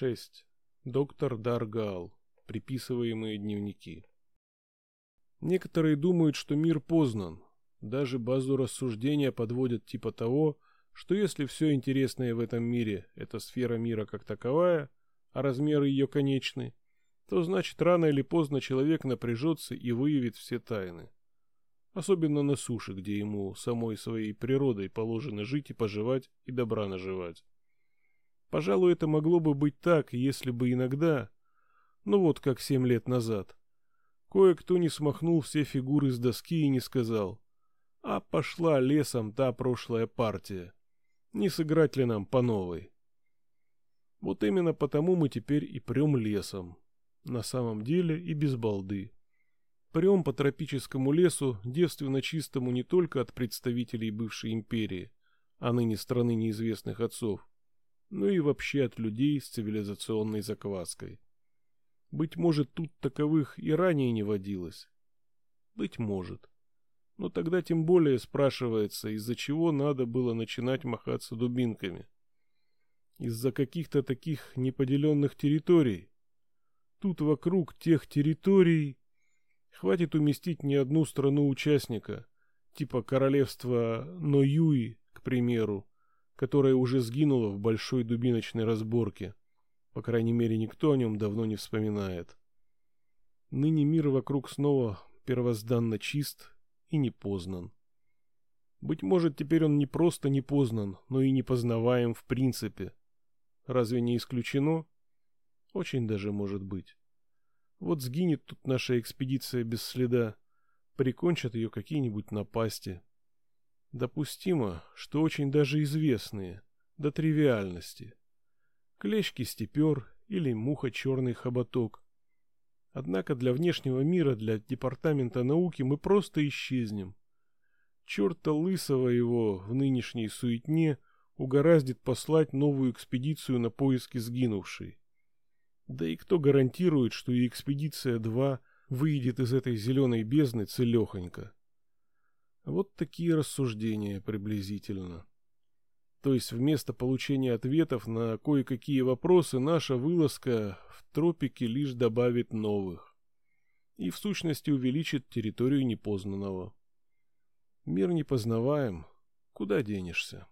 6. Доктор Даргал. Приписываемые дневники. Некоторые думают, что мир познан. Даже базу рассуждения подводят типа того, что если все интересное в этом мире – это сфера мира как таковая, а размеры ее конечны, то значит рано или поздно человек напряжется и выявит все тайны. Особенно на суше, где ему самой своей природой положено жить и поживать и добра наживать. Пожалуй, это могло бы быть так, если бы иногда, ну вот как семь лет назад, кое-кто не смахнул все фигуры с доски и не сказал, а пошла лесом та прошлая партия, не сыграть ли нам по новой. Вот именно потому мы теперь и прем лесом, на самом деле и без балды. Прем по тропическому лесу, девственно чистому не только от представителей бывшей империи, а ныне страны неизвестных отцов, но и вообще от людей с цивилизационной закваской. Быть может, тут таковых и ранее не водилось. Быть может. Но тогда тем более спрашивается, из-за чего надо было начинать махаться дубинками. Из-за каких-то таких неподеленных территорий. Тут вокруг тех территорий хватит уместить не одну страну-участника, типа королевства Ноюи, к примеру, которая уже сгинула в большой дубиночной разборке. По крайней мере, никто о нем давно не вспоминает. Ныне мир вокруг снова первозданно чист и не познан. Быть может, теперь он не просто не познан, но и не познаваем в принципе. Разве не исключено? Очень даже может быть. Вот сгинет тут наша экспедиция без следа, прикончат ее какие-нибудь напасти. Допустимо, что очень даже известные, до тривиальности. Клещ-кистепер или муха-черный хоботок. Однако для внешнего мира, для департамента науки мы просто исчезнем. Черта лысого его в нынешней суетне угораздит послать новую экспедицию на поиски сгинувшей. Да и кто гарантирует, что и экспедиция 2 выйдет из этой зеленой бездны целехонько? Вот такие рассуждения приблизительно. То есть вместо получения ответов на кое-какие вопросы наша вылазка в тропики лишь добавит новых. И в сущности увеличит территорию непознанного. Мир непознаваем, куда денешься?